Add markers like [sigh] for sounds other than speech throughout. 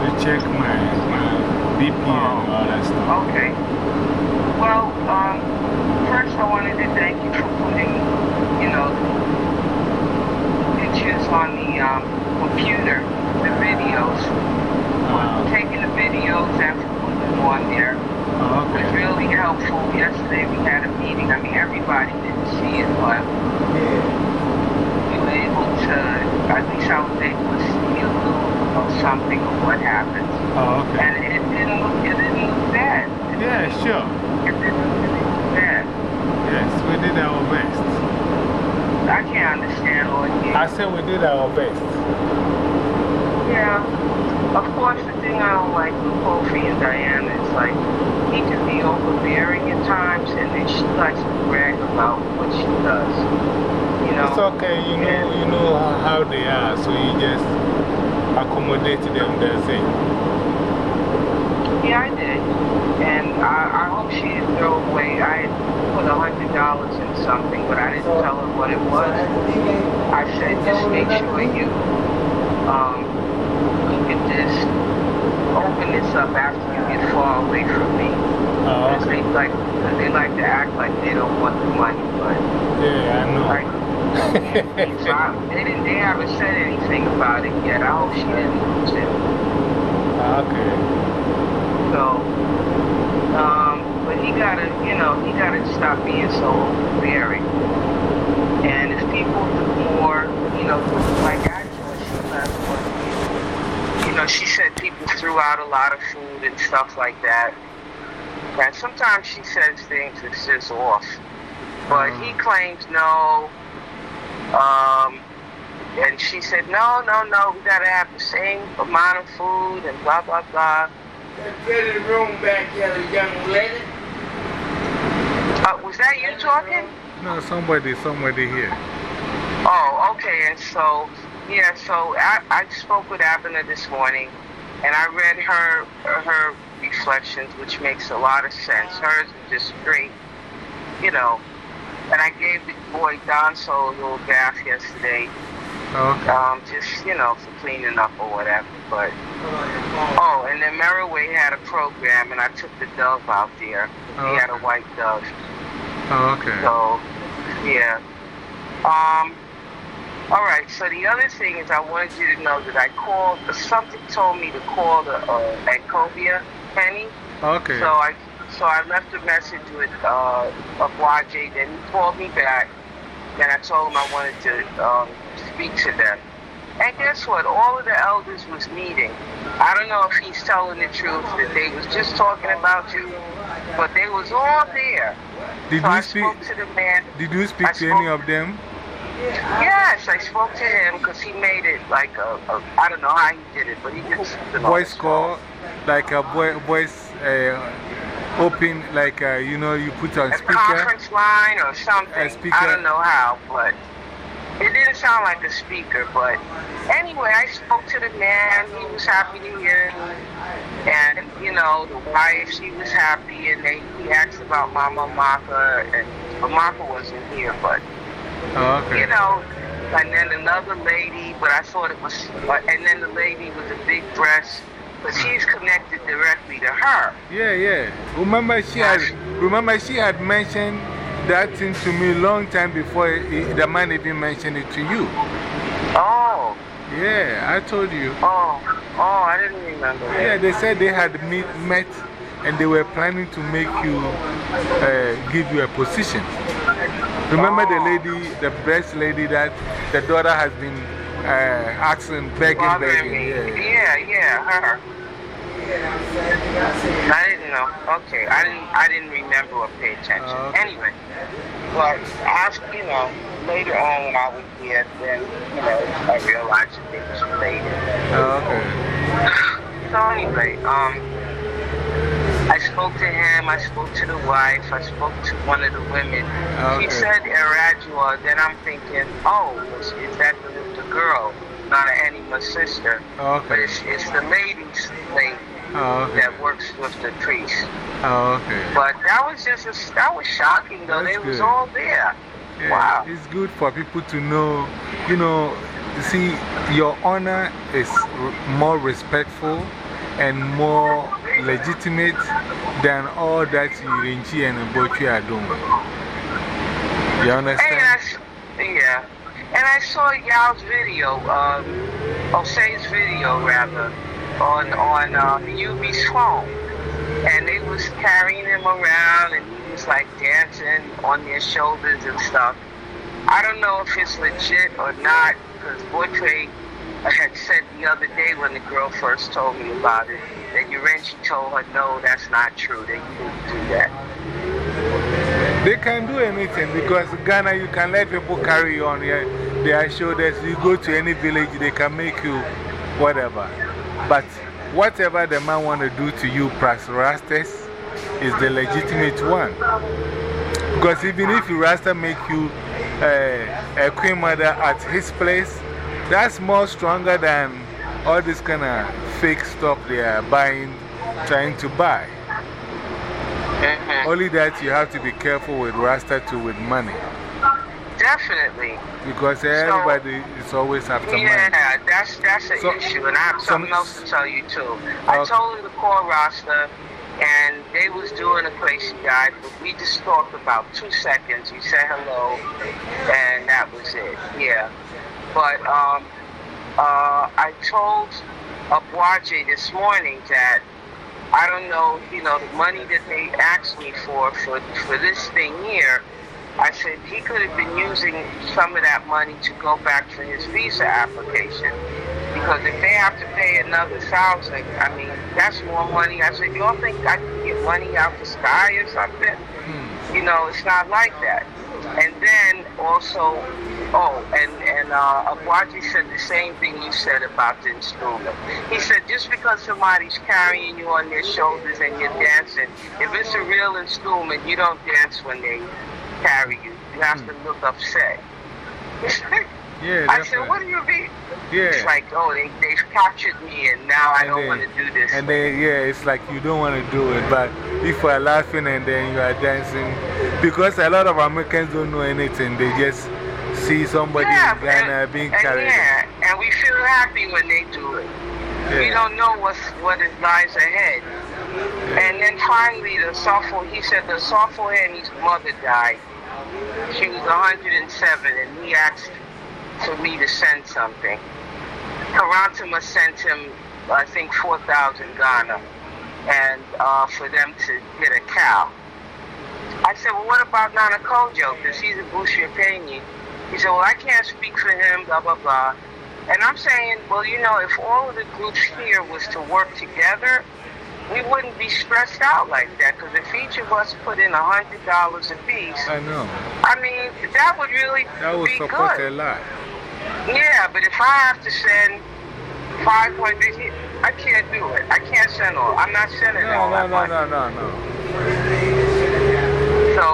to check my, my BP and all that stuff. Okay. Well, um, first I wanted to thank you for putting, you know, pictures on the um, computer, the videos. Uh, Taking the videos and putting them on there oh, was okay. really helpful. Yesterday we had a meeting. I mean, everybody didn't see it, but Yeah. we were able to, at least I was able to see a little of something of what happened. Oh, okay. And it didn't look, it didn't look bad. It Yeah, sure. It didn't really look bad. Yes, we did our best. I can't understand all you. I said we did our best. Yeah. Of course, the thing I don't like with Kofi and Diana is like, he can be overbearing at times, and then she likes to brag about what she does. You know? It's okay, you know, you know how, how they are, so you just accommodate them, that's it. Yeah, I did. And I, I hope she didn't throw away. I put a hundred dollars in something, but I didn't tell her what it was. I said, just make sure you um, look at this, open this up after you get far away from me. Oh, okay. they like, they like to act like they don't want the money, but Yeah, I know. like, so [laughs] I, they didn't, they haven't said anything about it yet. I hope she didn't lose it. okay. So, um, but he gotta, you know, he gotta stop being so overbearing. And if people do more, you know, like actually she left one, you know, she said people threw out a lot of food and stuff like that. And sometimes she says things that's just off. But he claims no. Um, and she said, no, no, no, we gotta have the same amount of food and blah, blah, blah. Get in the room back here, the young lady. Uh, was that you talking? No, somebody, somebody here. Oh, okay. And so, yeah, so I, I spoke with Abner this morning, and I read her her reflections, which makes a lot of sense. Hers is just straight, you know. And I gave the boy Donso a little bath yesterday, Okay. um, just, you know, for cleaning up or whatever. But, oh, and then Merriway had a program, and I took the dove out there. He had a white dove. Oh, okay. So, yeah. Um, all right. So the other thing is, I wanted you to know that I called. Something told me to call the uh, Ancovia Penny. Okay. So I, so I left a message with uh, a YJ. Then he called me back. Then I told him I wanted to um, speak to them. And guess what? All of the elders was meeting. I don't know if he's telling the truth that they was just talking about you, but they was all there. Did so you I speak? to the man. Did you speak I to any of them? Yes, I spoke to him because he made it like a, a, I don't know how he did it, but he did something. Voice call, like a vo voice uh, open, like uh, you know, you put on A speaker. conference line or something. A speaker. I don't know how, but it didn't sound like a speaker. But anyway, I spoke to the man. He was happy to hear me. And, you know, the wife, she was happy. And they, he asked about Mama Maka. And well, Maka wasn't here, but Oh, okay. you know, and then another lady, but I thought it was, and then the lady with the big breasts, but hmm. she's connected directly to her. Yeah, yeah. Remember she had, remember she had mentioned that thing to me a long time before he- the man even mentioned it to you. Oh, Yeah, I told you. oh, oh, I didn't remember that. Yeah, they said they had meet, met and they were planning to make you, uh, give you a position. Remember the lady, the breast lady that the daughter has been uh, asking, begging, begging. Yeah. yeah, yeah, her. Yeah, I'm saying, I didn't know. Okay, I didn't. I didn't remember or pay attention. Oh, okay. Anyway, but after you know, later on when I was here, then you know, I realized that it was related. Oh, okay. So anyway, um, I spoke to him. I spoke to the wife. I spoke to one of the women. Okay. He said Eradua. Then I'm thinking, oh, is, is that the, the girl, not Anima's sister? But Okay. it's, it's the lady's lady Oh, okay. that works with the priest. Oh, okay. But that was just a, that was shocking though. That's they was all there. Yeah, Wow. It's good for people to know, you know, see, your honor is more respectful and more legitimate than all that Yirinchi and Bochi are doing. You understand? And I, yeah. And I saw Yao's video, um, Jose's video rather, on on um, UB's phone, and they was carrying him around, and he was like dancing on their shoulders and stuff. I don't know if it's legit or not, because Boytre had said the other day when the girl first told me about it that Urenchi told her, no, that's not true, that you didn't do that. They can do anything because Ghana, you can let people carry you on. Their shoulders, you go to any village, they can make you whatever. But whatever the man want to do to you, plus Rastas, is the legitimate one. Because even if you Rasta make you uh, a queen mother at his place, that's more stronger than all this kind of fake stuff they are buying, trying to buy. Mhm. Only that you have to be careful with Rasta too with money. Definitely. Because everybody is always after money. Yeah, that's that's an So- issue, and I have some- something else to tell you too. I told him to call Rasta, and they was doing a crazy guy, but we just talked about two seconds. We said hello, and that was it. Yeah, but um, uh, I told Abwaje this morning that I don't know, you know, the money that they asked me for for for this thing here. I said he could have been using some of that money to go back for his visa application. Because if they have to pay another thousand, I mean, that's more money. I said, y'all think I can get money out the sky or something? Hmm. You know, it's not like that. And then also, oh, and, and uh, Abwaji said the same thing you said about the installment. He said, just because somebody's carrying you on their shoulders and you're dancing, if it's a real installment, you don't dance when they carry you. You have to hmm. look upset. [laughs] Yeah, I said, what do you mean? Yeah. It's like, oh, they, they've captured me and now I don't want to do this. And then, yeah, it's like you don't want to do it, but if you are laughing and then you are dancing, because a lot of Americans don't know anything, they just see somebody yeah, in Ghana and, being and carried. yeah, and we feel happy when they do it. We don't know what's, what is lies ahead. And then finally, the sophomore, he said the sophomore his mother died. She was 107, and he asked for me to send something. Karantama sent him, I think, 4,000 Ghana, and uh, for them to get a cow. I said, well, what about Nana Kojo? Because he's a Bushi opinion. He said, well, I can't speak for him, blah, blah, blah. And I'm saying, well, you know, if all of the groups here was to work together, we wouldn't be stressed out like that. Because if each of us put in a $100 a piece, I know. I mean, that would really That would be support good. a lot. Yeah, but if I have to send 500, I can't do it. I can't send all. I'm not sending No, all no, no, money. no, no, no. So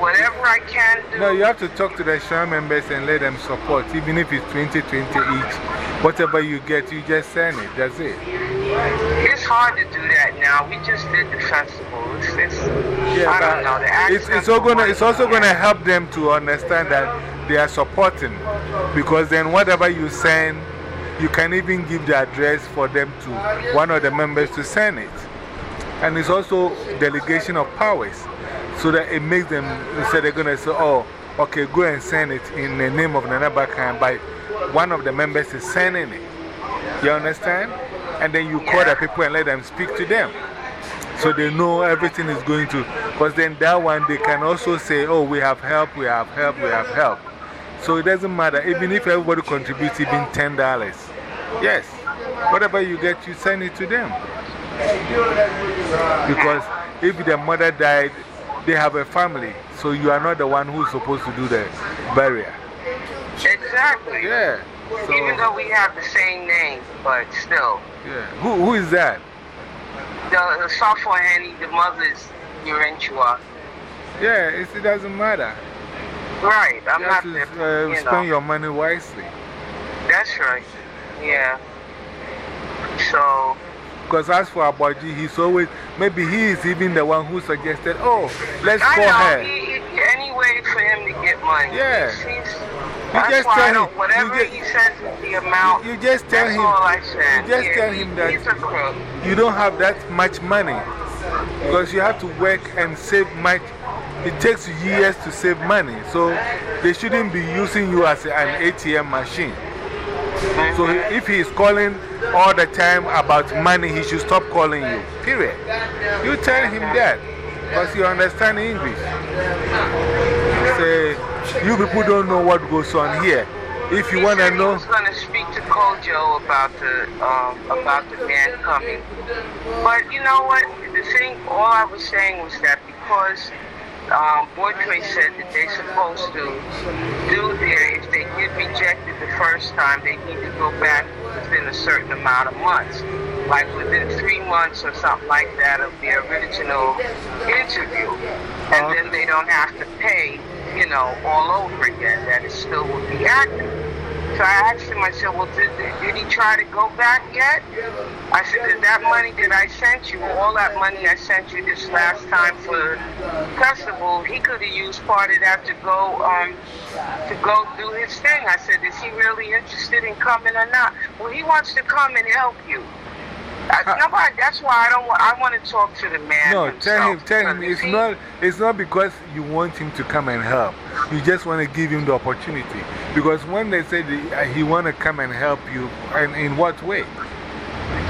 whatever I can do. No, you have to talk to the Shah members and let them support, even if it's 20, 20 each. Whatever you get, you just send it. That's it. It's hard to do that now. We just did the festival. It's, it's, I don't know. It's, it's, all gonna, it's also going to help them to understand that they are supporting. Because then, whatever you send, you can even give the address for them to one of the members to send it. And it's also delegation of powers. So that it makes them, so they're going to say, oh, okay, go and send it in the name of Nana Bakan, but one of the members is sending it. You understand? And then you call the people and let them speak to them. So they know everything is going to. Because then that one, they can also say, oh, we have help, we have help, we have help. So it doesn't matter, even if everybody contributes even $10. Yes, whatever you get, you send it to them. Because if the mother died, they have a family, so you are not the one who's supposed to do the burial. Exactly. Yeah. So, Even though we have the same name, but still. yeah. Who, who is that? The, the software Henny, the mother's Urenchua. Yeah, it doesn't matter. Right. I'm not to uh, you spend know. your money wisely. That's right. Yeah. So, Because as for Abaji, he's always, maybe he is even the one who suggested, oh, let's I call know. her. He, he, any way for him to get money. Yeah. He's, You just tell him- whatever you just- he says is the amount. You just tell that's him, all I said. you just Yeah, tell he- him that He's a crook. you don't have that much money. Because you have to work and save much. It takes years to save money. So they shouldn't be using you as an ATM machine. So if he is calling all the time about money, he should stop calling you. Period. You tell him that. Because you understand English. Say, you people don't know what goes on here. If you want to know. was going to speak to Kojo about the, um, about the man coming. But you know what? The thing, all I was saying was that because um, Boytray said that they're supposed to do their, if they get rejected the first time, they need to go back within a certain amount of months. Like within three months or something like that of their original interview. And then they don't have to pay, you know, all over again, that it still would be active. So I asked him, I said, well, did, did he try to go back yet? I said, did that money that I sent you, all that money I sent you this last time for festival, he could have used part of that to go, um, to go do his thing. I said, is he really interested in coming or not? Well, he wants to come and help you. I, that's why I don't want, I want to talk to the man No, himself. tell him, tell him it's he- not, it's not because you want him to come and help. You just want to give him the opportunity. Because when they say the, uh, he want to come and help you, and in what way?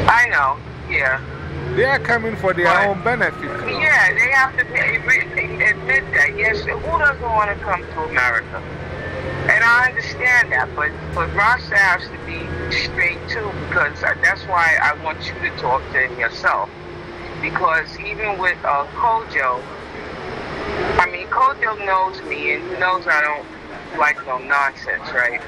I know, yeah. They are coming for their own benefit. Yeah, they have to pay, admit that. Yes, who doesn't want to come to America? And I understand that, but, but Rasta has to be straight too, because that's why I want you to talk to him yourself. Because even with uh, Kojo, I mean, Kojo knows me and he knows I don't like no nonsense, right?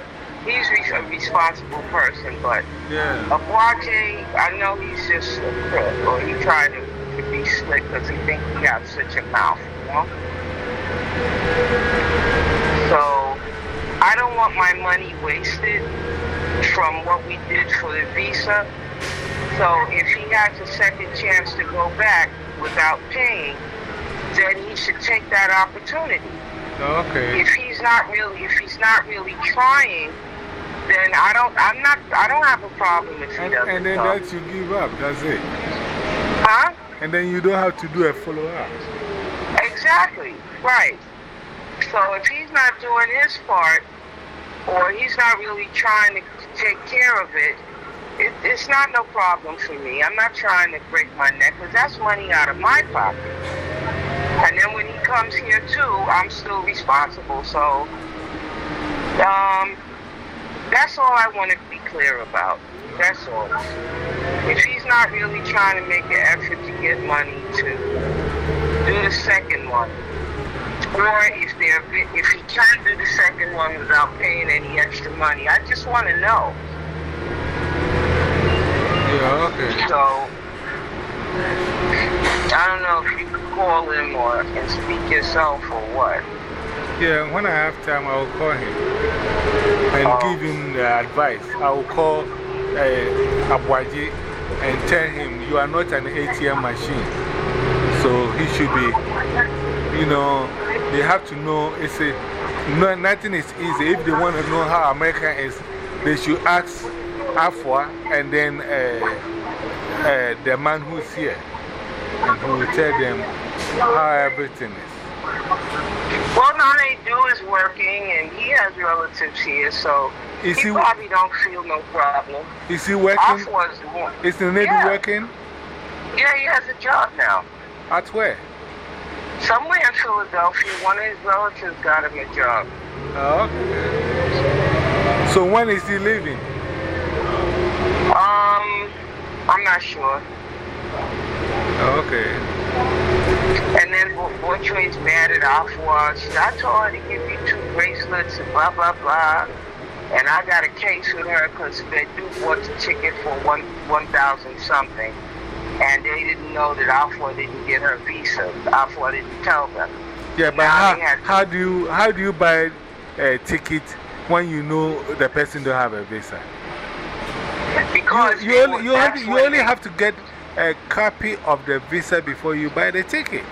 He's re- a responsible person, but Yeah. Abuaje, I know he's just a crook, or he tried to, to be slick because he thinks he got such a mouth, you know? So, I don't want my money wasted from what we did for the visa. So, if he has a second chance to go back without paying, then he should take that opportunity Okay. if he's not really if he's not really trying, then I don't I'm not I don't have a problem if he And, doesn't and then come. that you give up, that's it. huh? And then you don't have to do a follow up. Exactly. Right. So if he's not doing his part or he's not really trying to take care of it, it it's not no problem for me. I'm not trying to break my neck because that's money out of my pocket. And then when he comes here too, I'm still responsible. So, um, that's all I want to be clear about. That's all. If he's not really trying to make an effort to get money to do the second one, or if they're if he can do the second one without paying any extra money, I just want to know. Yeah, okay. So I don't know if you could call him or and speak yourself or what. Yeah, when I have time, I will call him and Oh. give him the advice. I will call uh, Abuaji and tell him you are not an ATM machine. So he should be, you know, they have to know it's a, no, nothing is easy. If they want to know how America is, they should ask Afua and then uh, uh, the man who's here. And who will tell them how everything is. Well, do is working, and he has relatives here, so Is he he- probably don't feel no problem. Is he working? Afua's the one. Is the lady Yeah. working? Yeah, he has a job now. At where? Somewhere in Philadelphia, one of his relatives got him a job. Oh, okay. So when is he leaving? Um, I'm not sure. Oh, okay. And then Boytrade's mad at said, I told her to give you two bracelets and blah, blah, blah. And I got a case with her because they do bought the ticket for one 1000 something. And they didn't know that Afua didn't get her visa. Afua didn't tell them. Yeah, but how, how, do you, how do you buy a ticket when you know the person don't have a visa? Because you, you only, you only, you only have to get a copy of the visa before you buy the ticket.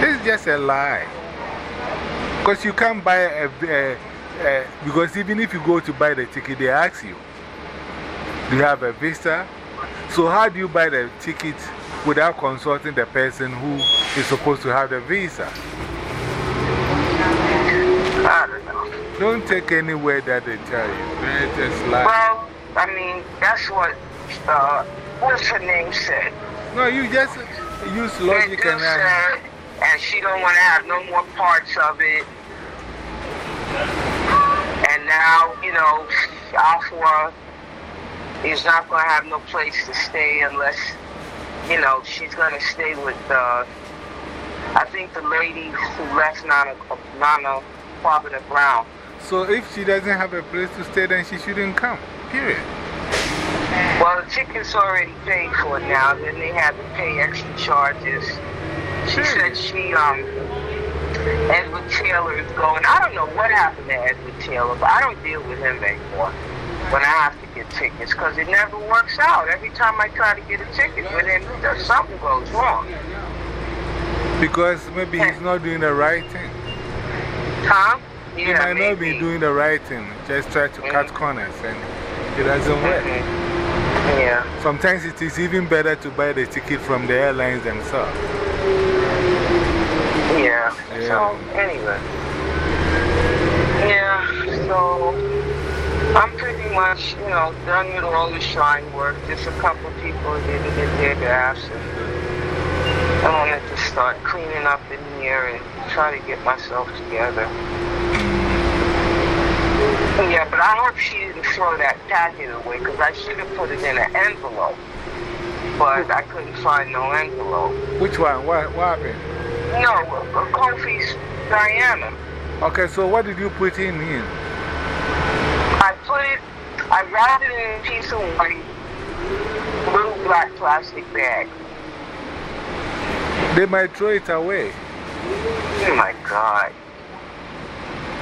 This is just a lie. Because you can't buy a, a, a, Because even if you go to buy the ticket, they ask you, Do you have a visa? So, how do you buy the ticket without consulting the person who is supposed to have the visa? I don't know. Don't take any word that they tell you. It's just lie. Well, I mean, that's what uh, what's her name said. No, you just use logic and, said, and she don't want to have no more parts of it. And now, you know, Afua is not going to have no place to stay unless, you know, she's going to stay with, uh, I think the lady who left Nana, Nana Kwabena Brown. So if she doesn't have a place to stay, then she shouldn't come, period. Well, the ticket's already paid for now. Then they had to pay extra charges. She said she, um, Edward Taylor is going. I don't know what happened to Edward Taylor, but I don't deal with him anymore when I have get tickets because it never works out. Every time I try to get a ticket with him, something goes wrong. Because maybe he's not doing the right thing. Huh? Yeah, he might maybe. not be doing the right thing. Just try to -hmm. cut corners and it doesn't work. -hmm. Yeah. Sometimes it is even better to buy the ticket from the airlines themselves. Yeah. yeah. So, anyway. Yeah, so I'm pretty much, you know, done with all the shrine work. Just a couple people didn't get their gas. And I wanted to start cleaning up in here and try to get myself together. Yeah, but I hope she didn't throw that packet away because I should have put it in an envelope. But I couldn't find no envelope. Which one? What, what happened? No, uh, Kofi's Diana. Okay, so what did you put in here? I put it, I wrapped it in a piece of white, little black plastic bag. They might throw it away. Oh my God.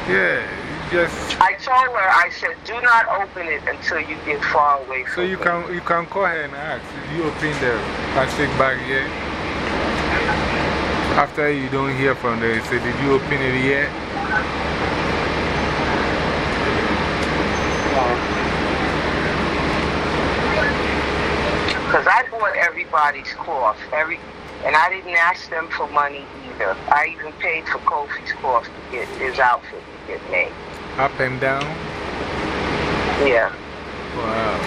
Yeah just. I told her, I said, do not open it until you get far away from So you can, you can call her and ask, did you open the plastic bag yet? After you don't hear from them, say, did you open it yet? Bought everybody's cloth, every, and I didn't ask them for money either. I even paid for Kofi's cloth to get his outfit to get made. Up and down? Yeah. Wow.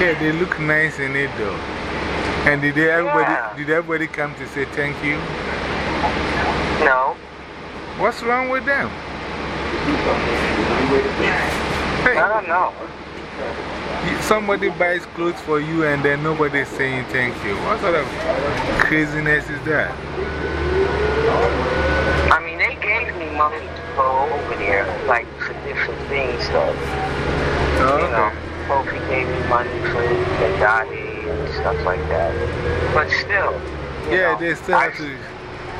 Yeah, they look nice in it though. And did everybody, did everybody come to say thank you? No. What's wrong with them? Hey. I don't know. Somebody buys clothes for you and then nobody's saying thank you. What sort of craziness is that? I mean, they gave me money to go over there, like for different things. So, oh, you know, Kofi gave me money for the Dottie and stuff like that. But still, yeah, know, they still I, have to,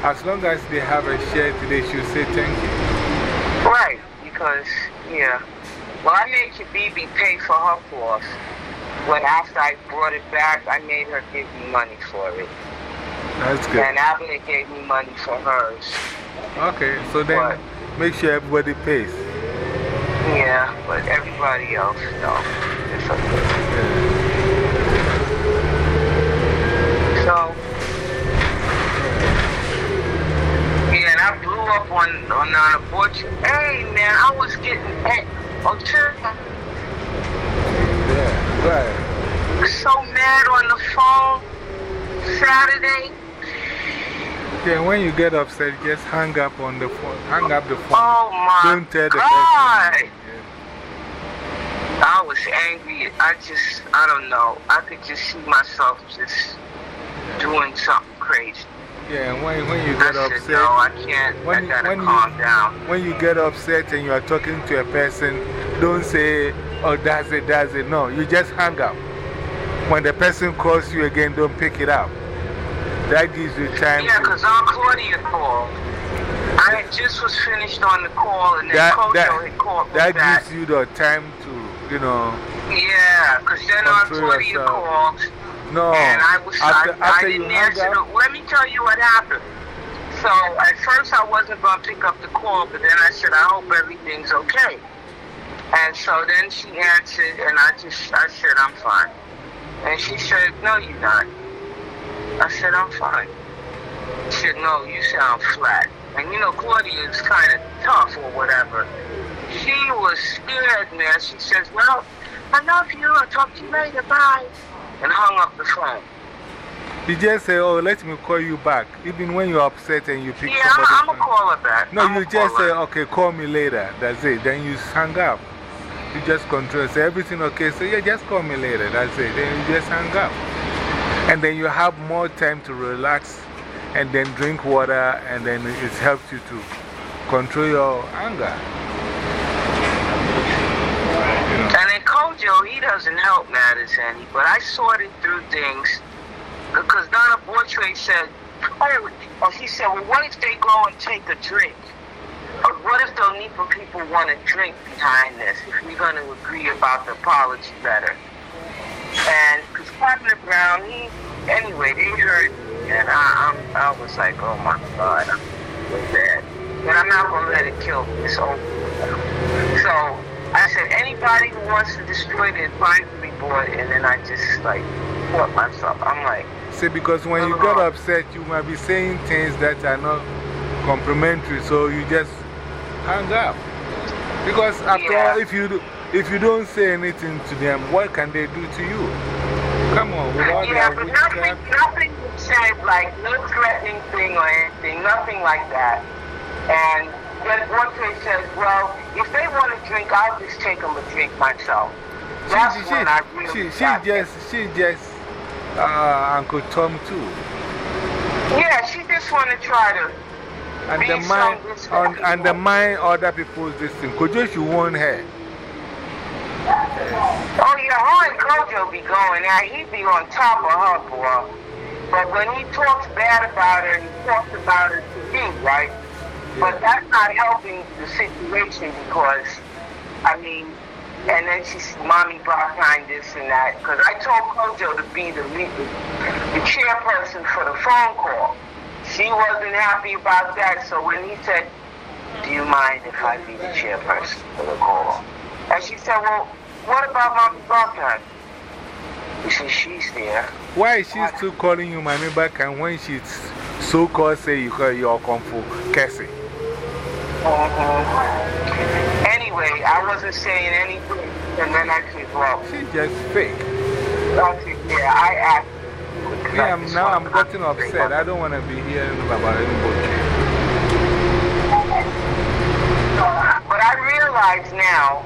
as long as they have a share, they should say thank you. Right, because, yeah. Well, I made Kibibi pay for her course. When after I brought it back, I made her give me money for it. That's good. And Abner gave me money for hers. Okay, so then. But, Make sure everybody pays. Yeah, but everybody else, no. It's okay. So, yeah, and I blew up on, on uh, an abortion. Hey, man, I was getting, oh, Yeah, right. So mad on the phone Saturday. Yeah, when you get upset, just hang up on the phone. Hang up the phone. Oh my Don't tell the God. person. I was angry. I just, I don't know. I could just see myself just doing something crazy. Yeah, when, when you get upset, no, I can't. when I gotta when you- down. when you get upset and you are talking to a person, don't say, oh, that's it, that's it. No, you just hang up. When the person calls you again, don't pick it up. That gives you time Yeah, because Aunt Claudia called. I just was finished on the call, and then That, Kojo that, had called me that gives you the time to, you know. Yeah, because then Control Claudia yourself. called, No. and I was after, I, after I didn't answer. The, let me tell you what happened. So at first I wasn't going to pick up the call, but then I said I hope everything's okay. And so then she answered, and I just I said I'm fine. And she said, No, you're not. I said I'm fine. She said, No, you sound flat. And you know Claudia is kind of tough or whatever. She was scared, man. She says, Well, I love you. I'll talk to you later. Bye. And hung up the phone. you just say, oh, let me call you back. Even when you're upset and you pick Yeah, somebody's I'm going to call her back. No, you just say, okay, call me later. That's it. Then you hang up. You just control, say everything okay. Say, yeah, just call me later. That's it. Then you just hang up. And then you have more time to relax and then drink water, and then it helps you to control your anger. You know. Kojo, he doesn't help matters any, but I sorted through things because Donna Bortre said, oh, oh, he said, well, what if they go and take a drink? Or what if the NEPA people want to drink behind this if we're going to agree about the apology letter? And because Partner Brown, he, anyway, they heard me, and I, I'm, I was like, oh my God, I'm so bad. But I'm not going to let it kill me. Over. So I said, anybody who wants to destroy the advisory board, and then I just like caught myself. I'm like, See, because when you get upset, you might be saying things that are not complimentary, so you just hang up. Because after Yeah. all, if you, do, if you don't say anything to them, what can they do to you? Come on, yeah, but nothing, nothing said, like no threatening thing or anything, nothing like that. And then Bortre says, well, if they want to drink, I'll just take them a drink myself. That's She, she, when I really she, she just, she just, uh, Uncle Tom too. Yeah, she just want to try to. Undermine, un, undermine other people's this thing. Could you, you want her? Oh, yeah, her and Kojo be going now. He be on top of her, boy. But when he talks bad about her, he talks about her to me, right? But that's not helping the situation because, I mean, and then she's mommy behind this and that. Because I told Kojo to be the the chairperson for the phone call. She wasn't happy about that, so when he said, Do you mind if I be the chairperson for the call? And she said, Well, what about Mommy Buckhead? He said, She's there. Why is she still calling you mommy and when she's so called say you call your kung fu Cassie? Mhm. Anyway, I wasn't saying anything, and then I said, Well, She just fake. Said, Yeah, I asked. I I'm, now I'm getting upset. I don't want to be hearing about anybody. But I realize now,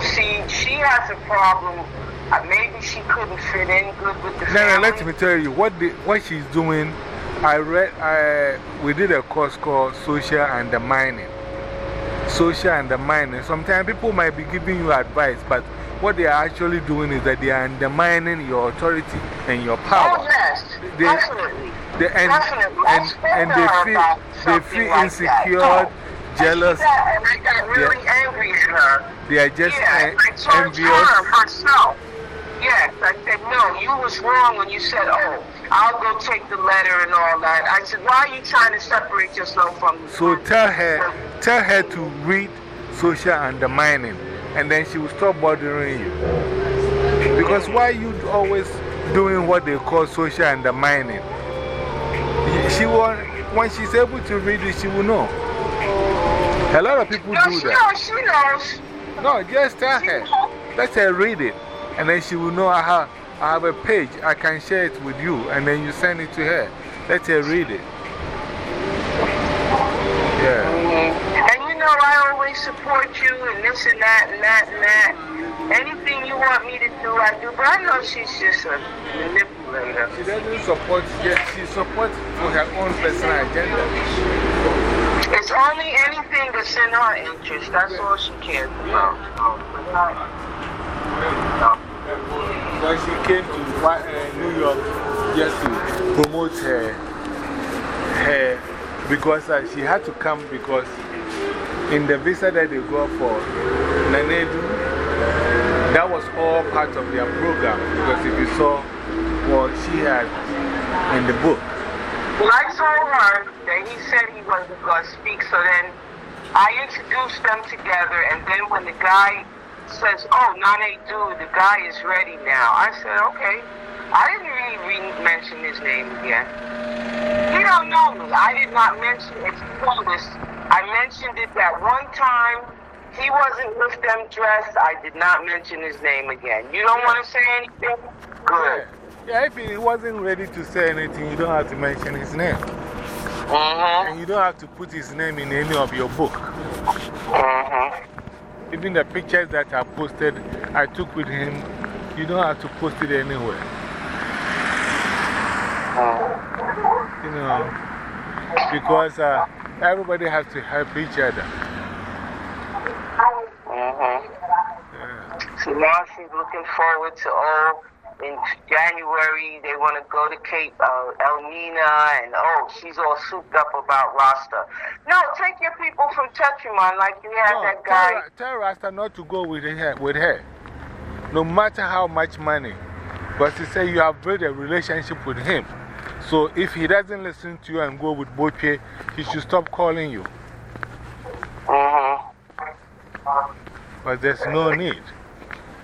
see, she has a problem. Uh, maybe she couldn't fit in good with the No, family. no, let me tell you what, the, what she's doing. I read, I, we did a course called Social Undermining. Social Undermining. Sometimes people might be giving you advice, but what they are actually doing is that they are undermining your authority and your power. Oh, yes, They- definitely. They, and, and, and they feel, they feel like insecure, that. jealous, And, she got, and I got really angry at her. they are just yeah, en- envious. her myself. Yes, I said, no, you was wrong when you said, oh, I'll go take the letter and all that. I said, why are you trying to separate yourself from me? So tell her, tell her to read social undermining, and then she will stop bothering you. Because why you always doing what they call social undermining? She will, when she's able to read it, she will know. A lot of people No, do she that. knows, she knows. No, just tell her. Let her read it, and then she will know have, I have a page, I can share it with you, and then you send it to her. Let her read it. Yeah. And you know, I always support you and this and that and that and that. Anything you want me to do, I do. But I know she's just a manipulator. She doesn't support, she supports for her own personal agenda. It's only anything that's in her interest. That's all she cares about. No. No. No. When she came to uh, New York just to promote her, her because uh, she had to come because in the visa that they got for Nanedu, that was all part of their program. Because if you saw what she had in the book. Well, I told her that he said he wasn't going to speak, so then I introduced them together, and then when the guy says, Oh, Nane dude, the guy is ready now, I said, Okay. I didn't really re mention his name again. He don't know me. I did not mention it. Notice, I mentioned it that one time. He wasn't with them dressed. I did not mention his name again. You don't want to say anything? Good. Yeah, if he wasn't ready to say anything, you don't have to mention his name. Uh-huh. And you don't have to put his name in any of your book. Uh-huh. Even the pictures that I posted, I took with him, you don't have to post it anywhere. You know, because uh, everybody has to help each other. Uh-huh. Yeah. So now she's looking forward to, oh, in January they want to go to Cape uh, Elmina, and oh, she's all souped up about Rasta. No, take your people from Tetraman like you had No, that guy. tell, tell Rasta not to go with her, with her, no matter how much money. But she said you have built a relationship with him. So if he doesn't listen to you and go with Boche, he should stop calling you. Uh-huh. But there's no need.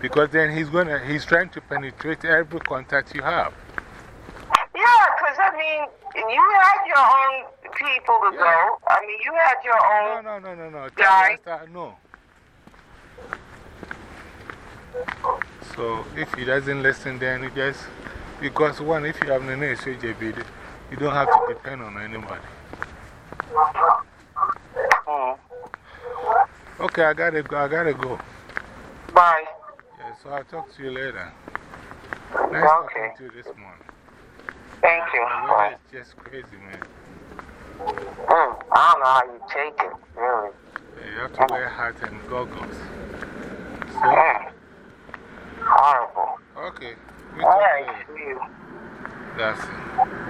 Because then he's, gonna, he's trying to penetrate every contact you have. Yeah, because I mean, you had your own people to go. I mean, you had your own. no, no, no, no. Tell Guy. No. So if he doesn't listen, then you just. Because one, if you have an SJB, you don't have to depend on anybody. Mm. Okay, I gotta go. I gotta go. Bye. So I'll talk to you later. Nice Okay. talking to you this morning. Thank you. The weather is just crazy, man. Mm. I don't know how you take it, really. Yeah, you have to wear hat and goggles. So, Mm. Horrible. okay. We All talk later. See you. That's it.